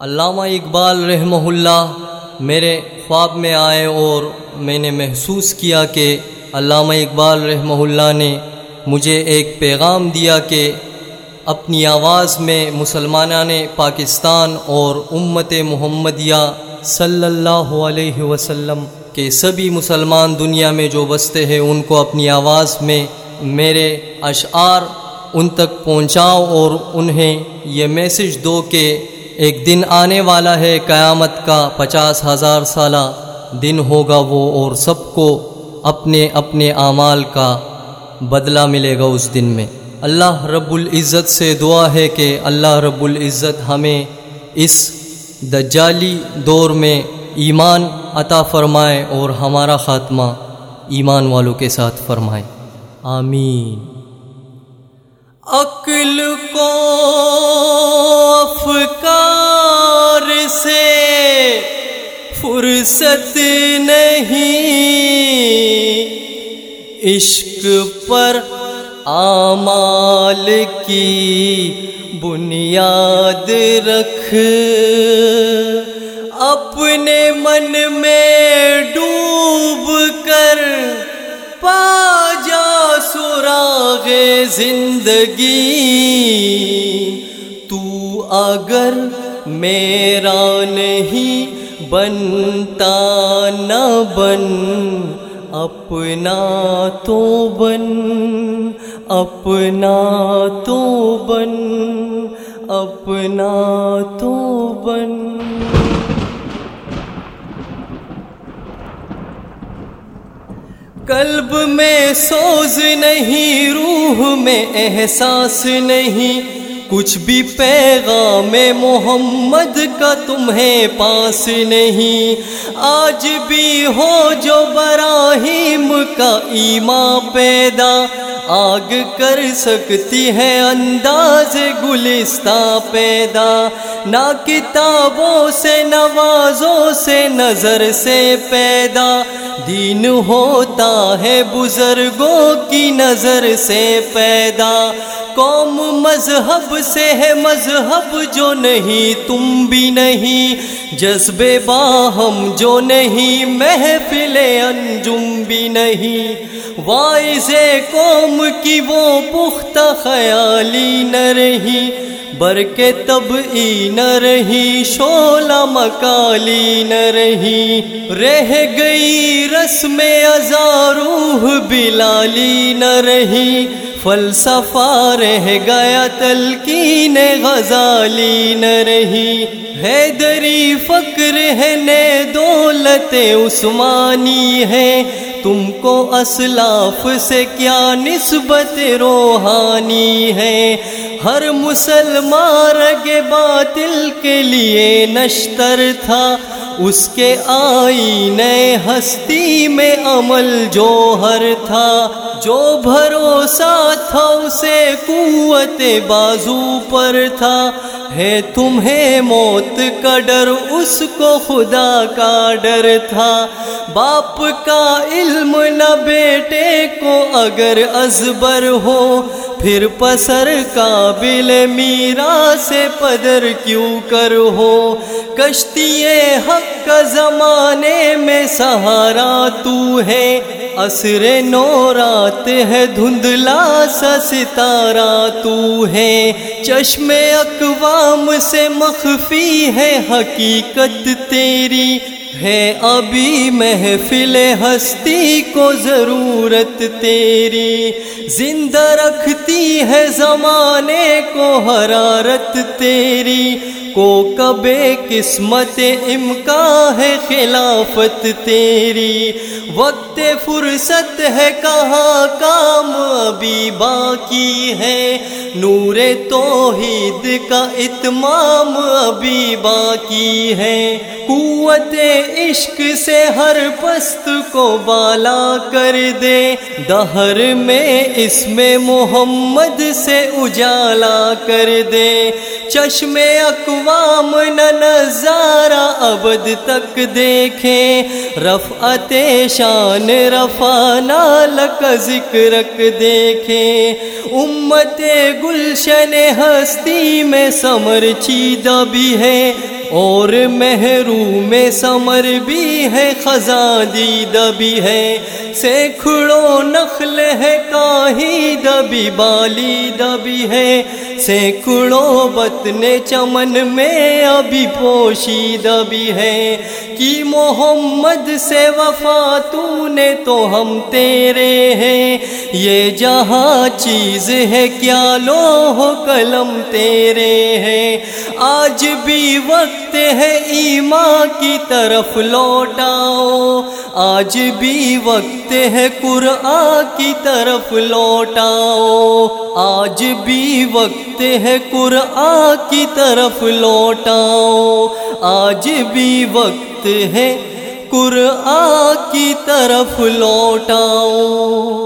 علامہ اقبال رحمہ اللہ میرے خواب میں آئے اور میں نے محسوس کیا کہ علامہ اقبال رحمہ اللہ نے مجھے ایک پیغام دیا کہ اپنی آواز میں مسلمانان پاکستان اور امت محمدیہ صلی اللہ علیہ وسلم کے سبھی مسلمان دنیا میں جو بستے ہیں ان کو اپنی آواز میں میرے اشعار ان تک پہنچاؤ اور انہیں یہ میسج دو کہ ایک دن آنے والا ہے قیامت کا پچاس ہزار سالہ دن ہوگا وہ اور سب کو اپنے اپنے اعمال کا بدلہ ملے گا اس دن میں۔ اللہ رب العزت سے دعا ہے کہ اللہ رب العزت ہمیں اس دجالی دور میں ایمان عطا فرمائے اور ہمارا خاتمہ ایمان والوں کے ساتھ فرمائے۔ آمین۔ عقل کو سے فرصت نہیں۔ عشق پر آمال کی بنیاد رکھ۔ اپنے من میں ڈوب کر پا زندگی تو اگر میرا نہیں بنتا نہ بن، اپنا تو بن، اپنا تو بن، اپنا تو بن۔ قلب میں سوز نہیں، روح میں احساس نہیں۔ کچھ بھی پیغام محمد کا تمہیں پاس نہیں۔ آج بھی ہو جو براہیم کا ایمان پیدا۔ آگ کر سکتی ہے انداز گلستہ پیدا، نہ کتابوں سے نوازوں سے نظر سے پیدا۔ دین ہوتا ہے بزرگوں کی نظر سے پیدا۔ قوم مذہب سے ہے مذہب جو نہیں، تم بھی نہیں۔ جذبے باہم جو نہیں، محفل انجم بھی نہیں۔ وائز قوم کی وہ پختہ خیالی نہ رہی۔ بر کے تب ای نہ رہی شولا مکالی نہ رہی۔ رہ گئی رسم ازاروح بلالی نہ رہی۔ فلسفہ رہ گیا، تلقین غزالی نہ رہی۔ حیدری فکر ہے نے دولت عثمانی ہے۔ تم کو اسلاف سے کیا نسبت روحانی ہے؟ ہر مسلمان رگ باطل کے لیے نشتر تھا۔ اس کے آئی نئے ہستی میں عمل جوہر تھا، جو بھروسہ تھا اسے قوت بازو پر تھا۔ ہے تمہیں موت کا ڈر، اس کو خدا کا ڈر تھا۔ باپ کا علم نہ بیٹے کو اگر ازبر ہو پھر پسر قابل میرا سے پدر کیوں کر ہو؟ کشتی حق کا زمانے میں سہارا تو ہے، عصر نورات ہے، دھندلا سا ستارہ تو ہے۔ چشم اقوام سے مخفی ہے، حقیقت تیری ہے ابھی محفل ہستی کو ضرورت تیری۔ زندہ رکھتی ہے زمانے کو حرارت تیری۔ کو کبے قسمت امکان ہے خلافت تیری؟ وقت فرصت ہے کہاں کام ابھی باقی ہے؟ نور توحید کا اتمام ابھی باقی ہے۔ قوت عشق سے ہر پست کو بالا کر دے۔ دہر میں اس میں محمد سے اجالا کر دے۔ چشم اقوام نہ نظارہ ابد تک دیکھیں۔ رفعت شان رفا نال کا ذکر دیکھیں۔ امت گلشن ہستی میں سمر چیدہ بھی ہے اور محروم سمر بھی ہے، خزاں دید بھی ہے۔ سینکڑوں نخل ہے، کاہی دبی، بالی دبی ہے۔ سینکڑوں بتن چمن میں ابھی پوشیدہ بھی ہے کہ محمد سے وفا تو نے تو ہم تیرے ہیں۔ یہ جہاں چیز ہے، کیا لو قلم تیرے ہیں۔ آج بھی وقت ہے ایمان کی طرف لوٹاؤ آج بھی وقت ہے قرآن کی طرف لوٹاؤ۔ آج بھی وقت ہے قرآن کی طرف لوٹاؤ۔ آج بھی وقت ہے قرآن کی طرف لوٹاؤ۔